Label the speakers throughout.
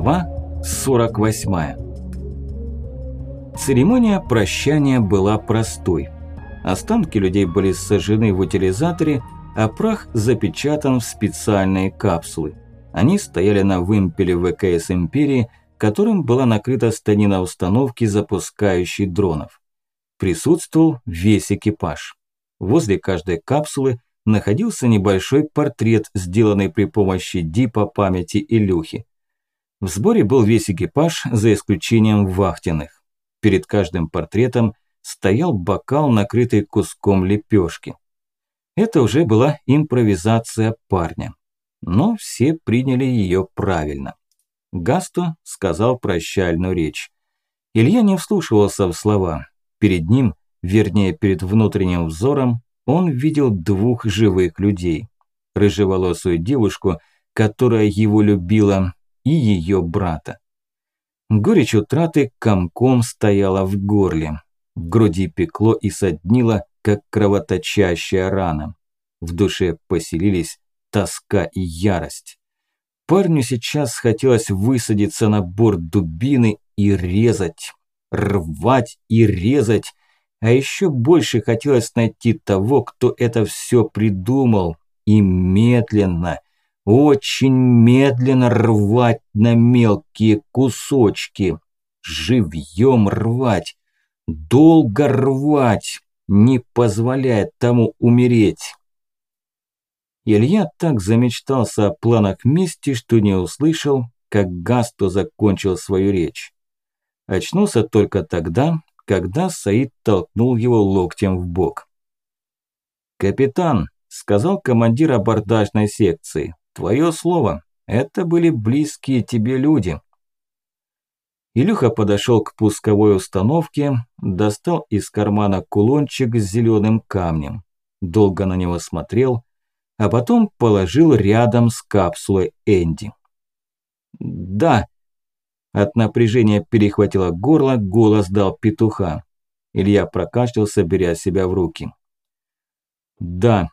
Speaker 1: Глава 48 Церемония прощания была простой. Останки людей были сожжены в утилизаторе, а прах запечатан в специальные капсулы. Они стояли на вымпеле ВКС Империи, которым была накрыта станина установки, запускающей дронов. Присутствовал весь экипаж. Возле каждой капсулы находился небольшой портрет, сделанный при помощи дипа памяти Илюхи. В сборе был весь экипаж, за исключением вахтенных. Перед каждым портретом стоял бокал, накрытый куском лепешки. Это уже была импровизация парня. Но все приняли ее правильно. Гасто сказал прощальную речь. Илья не вслушивался в слова. Перед ним, вернее перед внутренним взором, он видел двух живых людей. Рыжеволосую девушку, которая его любила, и ее брата. Горечь утраты комком стояла в горле. В груди пекло и соднило, как кровоточащая рана. В душе поселились тоска и ярость. Парню сейчас хотелось высадиться на борт дубины и резать, рвать и резать, а еще больше хотелось найти того, кто это все придумал, и медленно, очень медленно рвать на мелкие кусочки, живьем рвать, долго рвать, не позволяя тому умереть. Илья так замечтался о планах мести, что не услышал, как Гасто закончил свою речь. Очнулся только тогда, когда Саид толкнул его локтем в бок. «Капитан», – сказал командир абордажной секции, – «твое слово, это были близкие тебе люди». Илюха подошел к пусковой установке, достал из кармана кулончик с зеленым камнем, долго на него смотрел, а потом положил рядом с капсулой Энди. «Да», от напряжения перехватило горло, голос дал петуха. Илья прокашлялся, беря себя в руки. Да,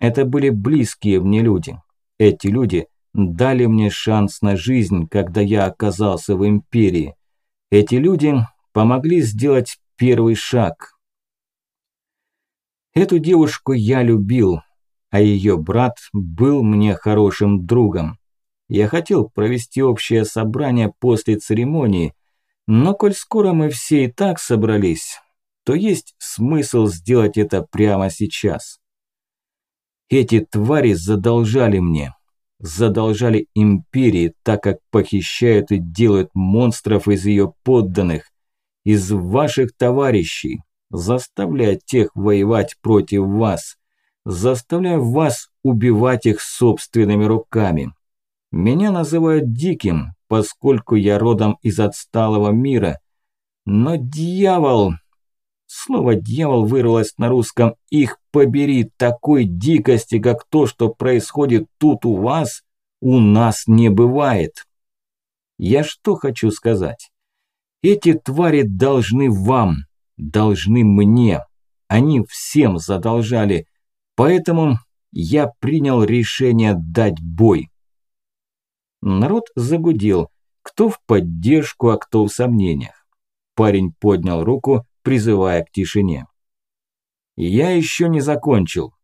Speaker 1: это были близкие мне люди. Эти люди дали мне шанс на жизнь, когда я оказался в империи. Эти люди помогли сделать первый шаг. Эту девушку я любил, а ее брат был мне хорошим другом. Я хотел провести общее собрание после церемонии, но коль скоро мы все и так собрались, то есть смысл сделать это прямо сейчас. Эти твари задолжали мне, задолжали империи, так как похищают и делают монстров из ее подданных, из ваших товарищей, заставляя тех воевать против вас, заставляя вас убивать их собственными руками. Меня называют диким, поскольку я родом из отсталого мира. Но дьявол... Слово «дьявол» вырвалось на русском «их побери» такой дикости, как то, что происходит тут у вас, у нас не бывает. Я что хочу сказать? Эти твари должны вам, должны мне. Они всем задолжали. Поэтому я принял решение дать бой. Народ загудел, кто в поддержку, а кто в сомнениях. Парень поднял руку, призывая к тишине. «Я еще не закончил.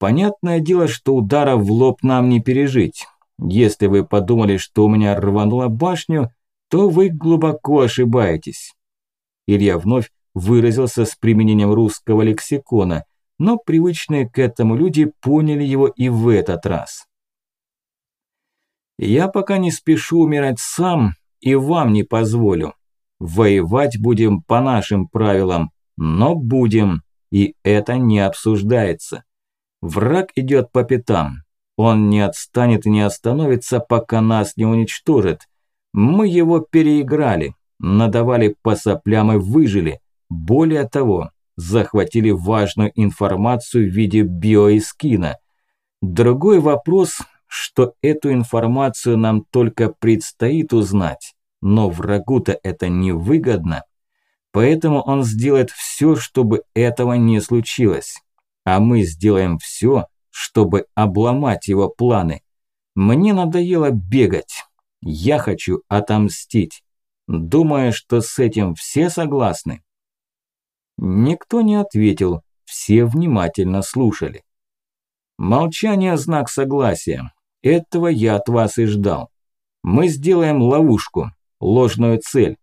Speaker 1: Понятное дело, что удара в лоб нам не пережить. Если вы подумали, что у меня рванула башню, то вы глубоко ошибаетесь». Илья вновь выразился с применением русского лексикона, но привычные к этому люди поняли его и в этот раз. Я пока не спешу умирать сам и вам не позволю. Воевать будем по нашим правилам, но будем, и это не обсуждается. Враг идет по пятам. Он не отстанет и не остановится, пока нас не уничтожит. Мы его переиграли, надавали по соплям и выжили. Более того, захватили важную информацию в виде биоэскина. Другой вопрос, что эту информацию нам только предстоит узнать, но врагу-то это невыгодно. Поэтому он сделает все, чтобы этого не случилось. А мы сделаем все, чтобы обломать его планы. Мне надоело бегать. Я хочу отомстить. Думаю, что с этим все согласны. Никто не ответил, все внимательно слушали. Молчание – знак согласия. Этого я от вас и ждал. Мы сделаем ловушку, ложную цель.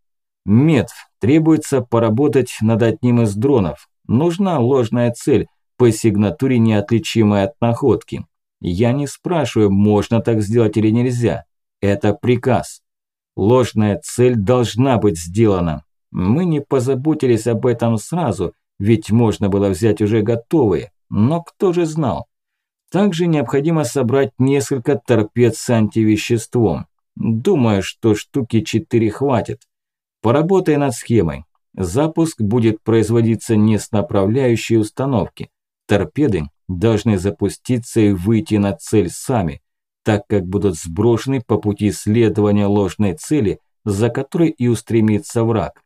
Speaker 1: Метв, требуется поработать над одним из дронов. Нужна ложная цель, по сигнатуре неотличимая от находки. Я не спрашиваю, можно так сделать или нельзя. Это приказ. Ложная цель должна быть сделана. Мы не позаботились об этом сразу, ведь можно было взять уже готовые. Но кто же знал? Также необходимо собрать несколько торпед с антивеществом. Думаю, что штуки 4 хватит. Поработай над схемой. Запуск будет производиться не с направляющей установки. Торпеды должны запуститься и выйти на цель сами, так как будут сброшены по пути следования ложной цели, за которой и устремится враг.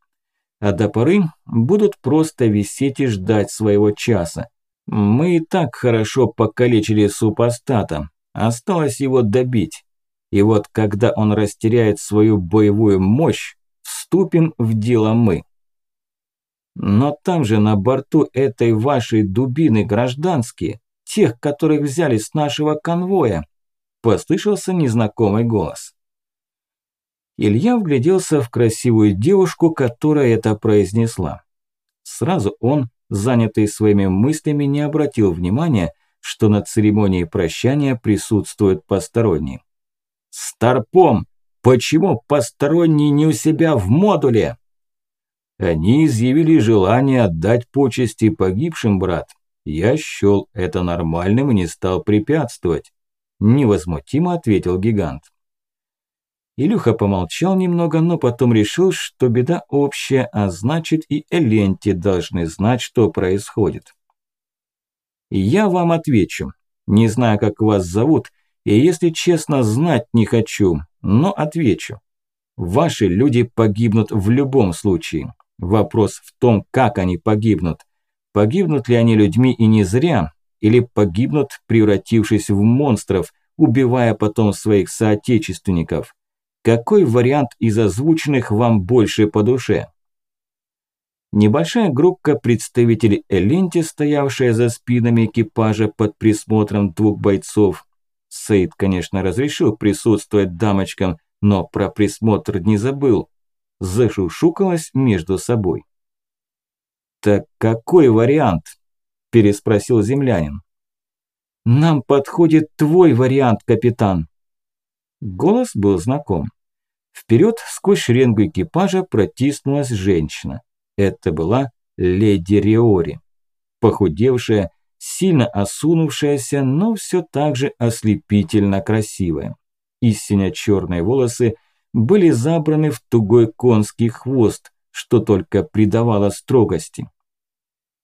Speaker 1: А до поры будут просто висеть и ждать своего часа. Мы и так хорошо покалечили супостата, осталось его добить. И вот когда он растеряет свою боевую мощь, вступим в дело мы. Но там же на борту этой вашей дубины гражданские, тех, которых взяли с нашего конвоя, послышался незнакомый голос. Илья вгляделся в красивую девушку, которая это произнесла. Сразу он, занятый своими мыслями, не обратил внимания, что на церемонии прощания присутствуют посторонние. «Старпом! Почему посторонний не у себя в модуле?» Они изъявили желание отдать почести погибшим, брат. Я счел это нормальным и не стал препятствовать. Невозмутимо ответил гигант. Илюха помолчал немного, но потом решил, что беда общая, а значит и Эленти должны знать, что происходит. Я вам отвечу. Не знаю, как вас зовут, и если честно, знать не хочу, но отвечу. Ваши люди погибнут в любом случае. Вопрос в том, как они погибнут. Погибнут ли они людьми и не зря, или погибнут, превратившись в монстров, убивая потом своих соотечественников? Какой вариант из озвученных вам больше по душе? Небольшая группа представителей Эленти, стоявшая за спинами экипажа под присмотром двух бойцов. Сейд, конечно, разрешил присутствовать дамочкам, но про присмотр не забыл зашушукалась между собой. «Так какой вариант?» – переспросил землянин. «Нам подходит твой вариант, капитан». Голос был знаком. Вперед сквозь шеренгу экипажа протиснулась женщина. Это была леди Риори. Похудевшая, сильно осунувшаяся, но все так же ослепительно красивая. Истинно черные волосы – были забраны в тугой конский хвост, что только придавало строгости.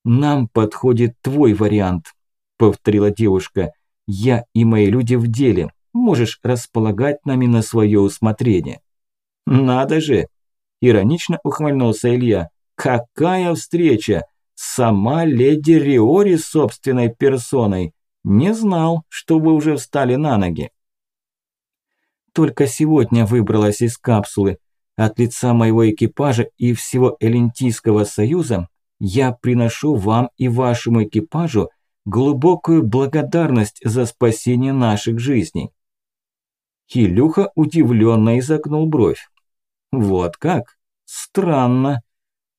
Speaker 1: «Нам подходит твой вариант», – повторила девушка. «Я и мои люди в деле. Можешь располагать нами на свое усмотрение». «Надо же!» – иронично ухмыльнулся Илья. «Какая встреча! Сама леди Риори собственной персоной. Не знал, что вы уже встали на ноги». Только сегодня выбралась из капсулы. От лица моего экипажа и всего Элентийского союза я приношу вам и вашему экипажу глубокую благодарность за спасение наших жизней. Хилюха удивленно изогнул бровь. Вот как? Странно.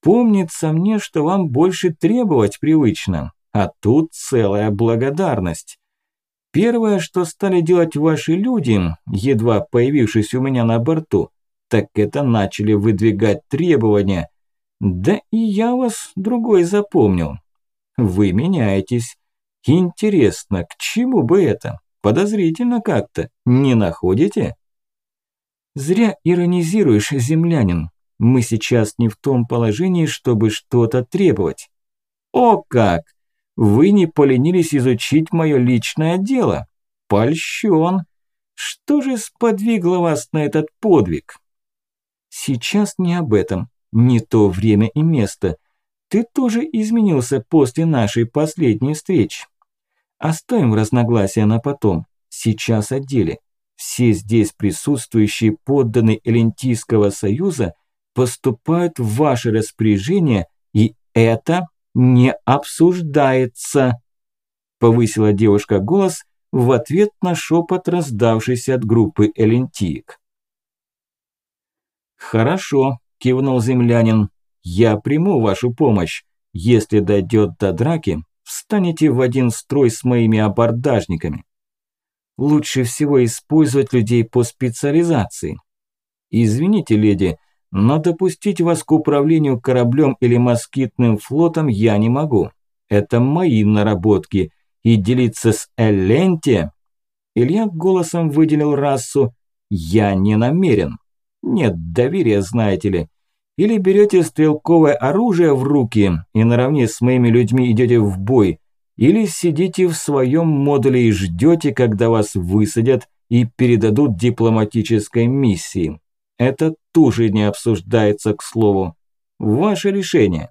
Speaker 1: Помнится мне, что вам больше требовать привычно, а тут целая благодарность. Первое, что стали делать ваши люди, едва появившись у меня на борту, так это начали выдвигать требования. Да и я вас другой запомнил. Вы меняетесь. Интересно, к чему бы это? Подозрительно как-то, не находите? Зря иронизируешь, землянин. Мы сейчас не в том положении, чтобы что-то требовать. О как! Вы не поленились изучить мое личное дело. Польщен. Что же сподвигло вас на этот подвиг? Сейчас не об этом. Не то время и место. Ты тоже изменился после нашей последней встречи. Оставим разногласия на потом. Сейчас о деле. все здесь присутствующие подданные Элентийского союза поступают в ваше распоряжение, и это не обсуждается. Повысила девушка голос в ответ на шепот, раздавшийся от группы элентиек. «Хорошо», – кивнул землянин. «Я приму вашу помощь. Если дойдет до драки, встанете в один строй с моими абордажниками. Лучше всего использовать людей по специализации. Извините, леди, но допустить вас к управлению кораблем или москитным флотом я не могу. Это мои наработки, и делиться с Эленте...» Илья голосом выделил расу «Я не намерен». Нет доверия, знаете ли. Или берете стрелковое оружие в руки и наравне с моими людьми идете в бой, или сидите в своем модуле и ждете, когда вас высадят и передадут дипломатической миссии. Это тоже не обсуждается, к слову. Ваше решение.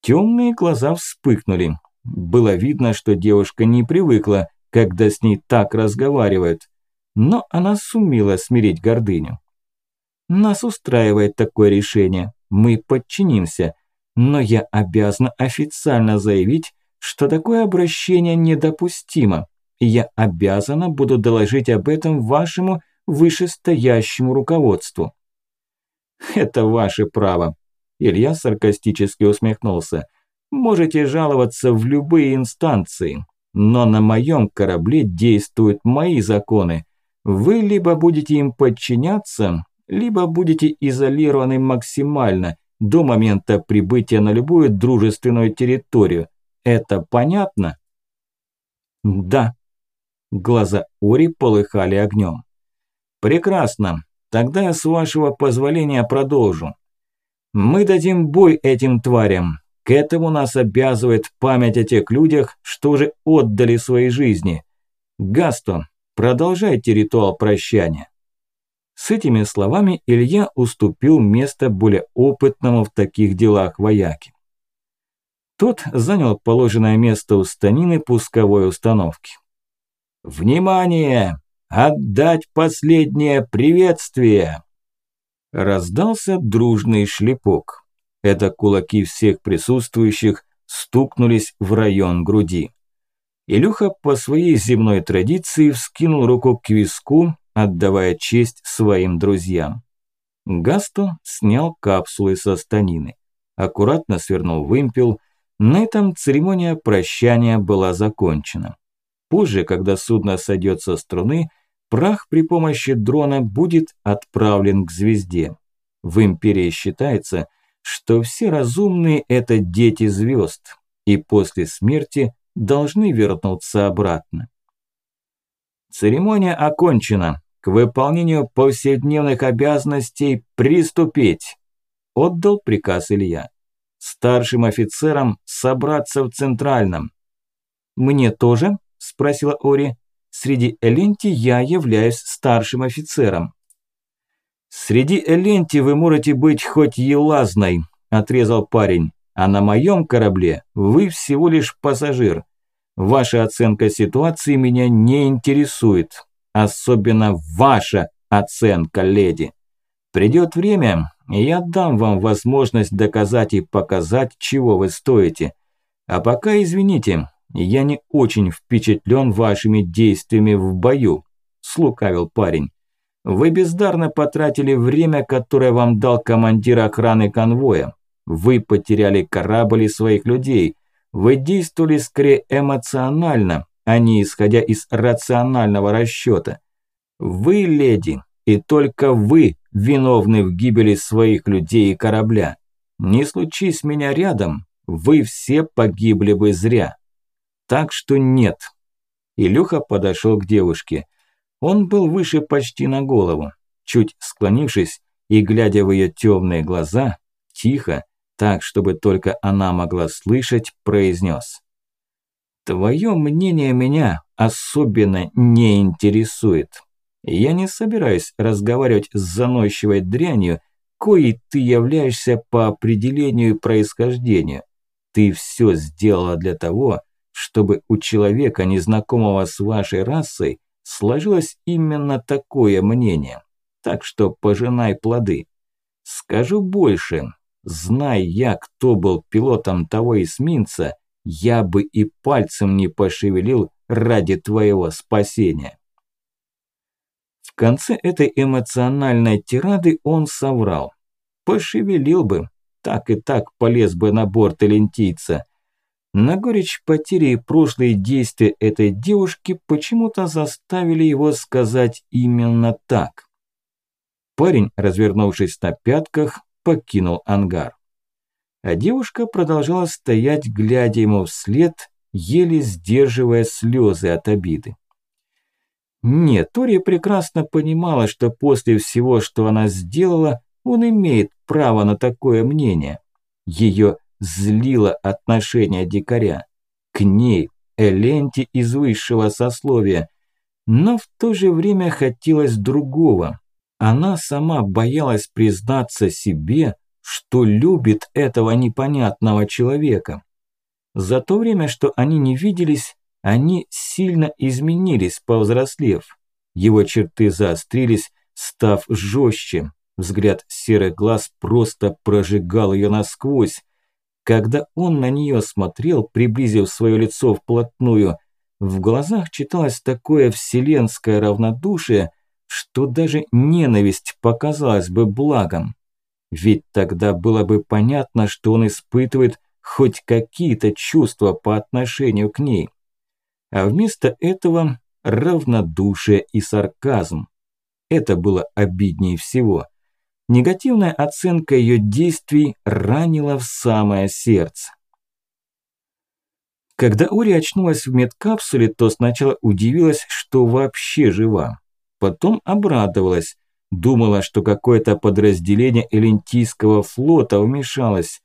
Speaker 1: Темные глаза вспыхнули. Было видно, что девушка не привыкла, когда с ней так разговаривают, но она сумела смирить гордыню. Нас устраивает такое решение, мы подчинимся, но я обязана официально заявить, что такое обращение недопустимо, и я обязана буду доложить об этом вашему вышестоящему руководству. Это ваше право. Илья саркастически усмехнулся. Можете жаловаться в любые инстанции, но на моем корабле действуют мои законы. Вы либо будете им подчиняться, либо будете изолированы максимально до момента прибытия на любую дружественную территорию. Это понятно? Да. Глаза Ори полыхали огнем. Прекрасно. Тогда с вашего позволения продолжу. Мы дадим бой этим тварям. К этому нас обязывает память о тех людях, что уже отдали свои жизни. Гастон, продолжайте ритуал прощания. С этими словами Илья уступил место более опытному в таких делах вояке. Тот занял положенное место у станины пусковой установки. «Внимание! Отдать последнее приветствие!» Раздался дружный шлепок. Это кулаки всех присутствующих стукнулись в район груди. Илюха по своей земной традиции вскинул руку к виску, отдавая честь своим друзьям. Гасто снял капсулы со станины. Аккуратно свернул вымпел. На этом церемония прощания была закончена. Позже, когда судно сойдет со струны, прах при помощи дрона будет отправлен к звезде. В Империи считается, что все разумные – это дети звезд, и после смерти должны вернуться обратно. Церемония окончена. К выполнению повседневных обязанностей приступить, отдал приказ Илья. Старшим офицерам собраться в Центральном. Мне тоже? – спросила Ори. «Среди Эленти я являюсь старшим офицером». «Среди Эленти вы можете быть хоть елазной», – отрезал парень. «А на моем корабле вы всего лишь пассажир. Ваша оценка ситуации меня не интересует. Особенно ваша оценка, леди. Придет время, и я дам вам возможность доказать и показать, чего вы стоите. А пока, извините, я не очень впечатлен вашими действиями в бою», – слукавил парень. «Вы бездарно потратили время, которое вам дал командир охраны конвоя. Вы потеряли корабль и своих людей. Вы действовали скорее эмоционально, а не исходя из рационального расчета. Вы, леди, и только вы виновны в гибели своих людей и корабля. Не случись меня рядом, вы все погибли бы зря. Так что нет. Илюха подошел к девушке. Он был выше почти на голову. Чуть склонившись и глядя в ее темные глаза, тихо, так, чтобы только она могла слышать, произнес. «Твое мнение меня особенно не интересует. Я не собираюсь разговаривать с заносчивой дрянью, коей ты являешься по определению и происхождению. Ты все сделала для того, чтобы у человека, незнакомого с вашей расой, сложилось именно такое мнение. Так что пожинай плоды. Скажу больше. Знай я, кто был пилотом того эсминца, я бы и пальцем не пошевелил ради твоего спасения. В конце этой эмоциональной тирады он соврал. Пошевелил бы, так и так полез бы на борт элентийца. На горечь потери и прошлые действия этой девушки почему-то заставили его сказать именно так. Парень, развернувшись на пятках, покинул ангар. А девушка продолжала стоять, глядя ему вслед, еле сдерживая слезы от обиды. Нет, Тори прекрасно понимала, что после всего, что она сделала, он имеет право на такое мнение. Ее злило отношение дикаря. К ней, Эленте из высшего сословия. Но в то же время хотелось другого. Она сама боялась признаться себе, что любит этого непонятного человека. За то время, что они не виделись, они сильно изменились, повзрослев. Его черты заострились, став жестче, Взгляд серых глаз просто прожигал ее насквозь. Когда он на нее смотрел, приблизив свое лицо вплотную, в глазах читалось такое вселенское равнодушие, что даже ненависть показалась бы благом. Ведь тогда было бы понятно, что он испытывает хоть какие-то чувства по отношению к ней. А вместо этого равнодушие и сарказм. Это было обиднее всего. Негативная оценка ее действий ранила в самое сердце. Когда Ори очнулась в медкапсуле, то сначала удивилась, что вообще жива. Потом обрадовалась. Думала, что какое-то подразделение Элентийского флота вмешалось.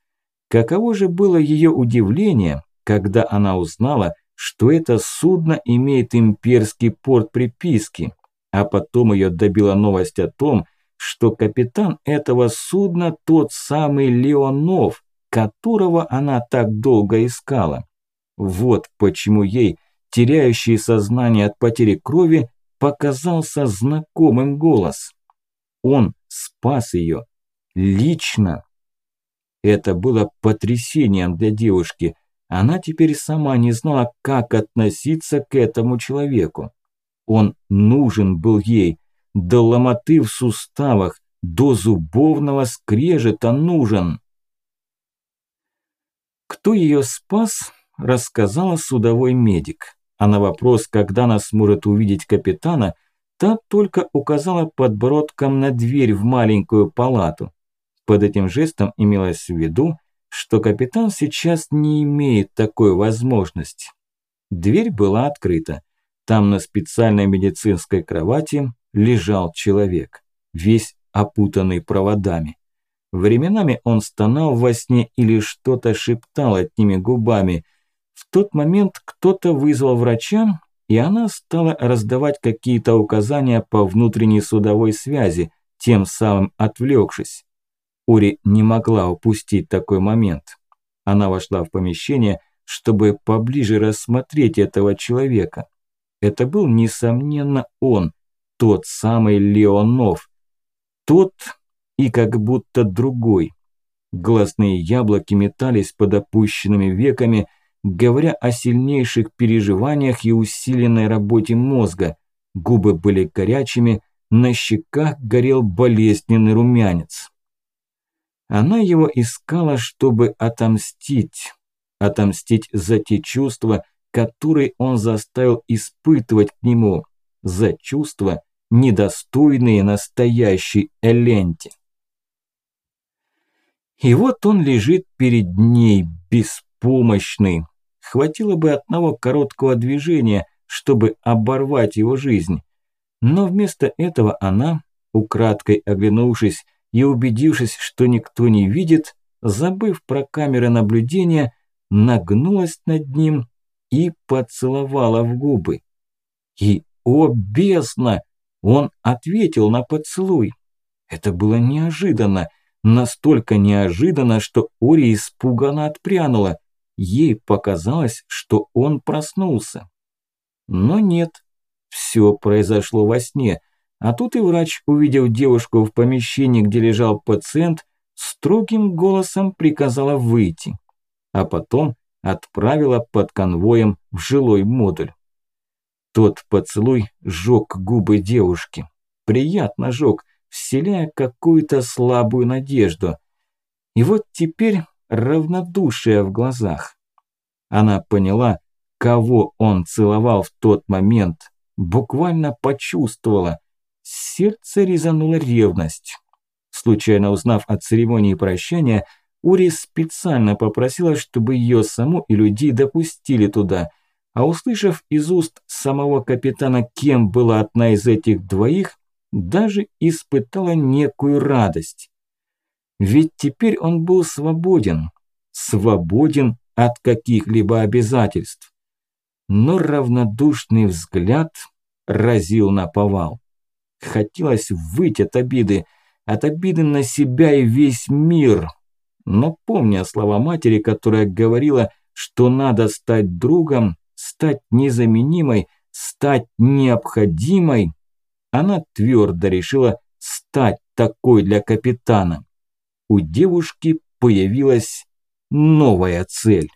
Speaker 1: Каково же было ее удивление, когда она узнала, что это судно имеет имперский порт приписки, а потом ее добила новость о том, что капитан этого судна тот самый Леонов, которого она так долго искала. Вот почему ей, теряющий сознание от потери крови, показался знакомым голос. Он спас ее. Лично. Это было потрясением для девушки. Она теперь сама не знала, как относиться к этому человеку. Он нужен был ей, до ломоты в суставах, до зубовного скрежета нужен. Кто ее спас, рассказала судовой медик. А на вопрос, когда она сможет увидеть капитана, та только указала подбородком на дверь в маленькую палату. Под этим жестом имелось в виду, что капитан сейчас не имеет такой возможности. Дверь была открыта. Там на специальной медицинской кровати лежал человек, весь опутанный проводами. Временами он стонал во сне или что-то шептал одними губами. В тот момент кто-то вызвал врача, и она стала раздавать какие-то указания по внутренней судовой связи, тем самым отвлекшись. Ури не могла упустить такой момент. Она вошла в помещение, чтобы поближе рассмотреть этого человека. Это был, несомненно, он, тот самый Леонов. Тот и как будто другой. Глазные яблоки метались под опущенными веками, говоря о сильнейших переживаниях и усиленной работе мозга. Губы были горячими, на щеках горел болезненный румянец. Она его искала, чтобы отомстить. Отомстить за те чувства, которые он заставил испытывать к нему. За чувства, недостойные настоящей Эленти. И вот он лежит перед ней, беспомощный. Хватило бы одного короткого движения, чтобы оборвать его жизнь. Но вместо этого она, украдкой оглянувшись и убедившись, что никто не видит, забыв про камеры наблюдения, нагнулась над ним и поцеловала в губы. И, о бездна, он ответил на поцелуй. Это было неожиданно, настолько неожиданно, что Ори испуганно отпрянула. Ей показалось, что он проснулся. Но нет, Все произошло во сне, а тут и врач, увидев девушку в помещении, где лежал пациент, строгим голосом приказала выйти, а потом отправила под конвоем в жилой модуль. Тот поцелуй жёг губы девушки. Приятно жёг, вселяя какую-то слабую надежду. И вот теперь равнодушие в глазах. Она поняла, кого он целовал в тот момент, буквально почувствовала. Сердце резанула ревность. Случайно узнав о церемонии прощания, Ури специально попросила, чтобы ее саму и людей допустили туда, а услышав из уст самого капитана, кем была одна из этих двоих, даже испытала некую радость. Ведь теперь он был свободен, свободен от каких-либо обязательств. Но равнодушный взгляд разил на повал. Хотелось выйти от обиды, от обиды на себя и весь мир. Но помня слова матери, которая говорила, что надо стать другом, стать незаменимой, стать необходимой, она твердо решила стать такой для капитана. У девушки появилась новая цель.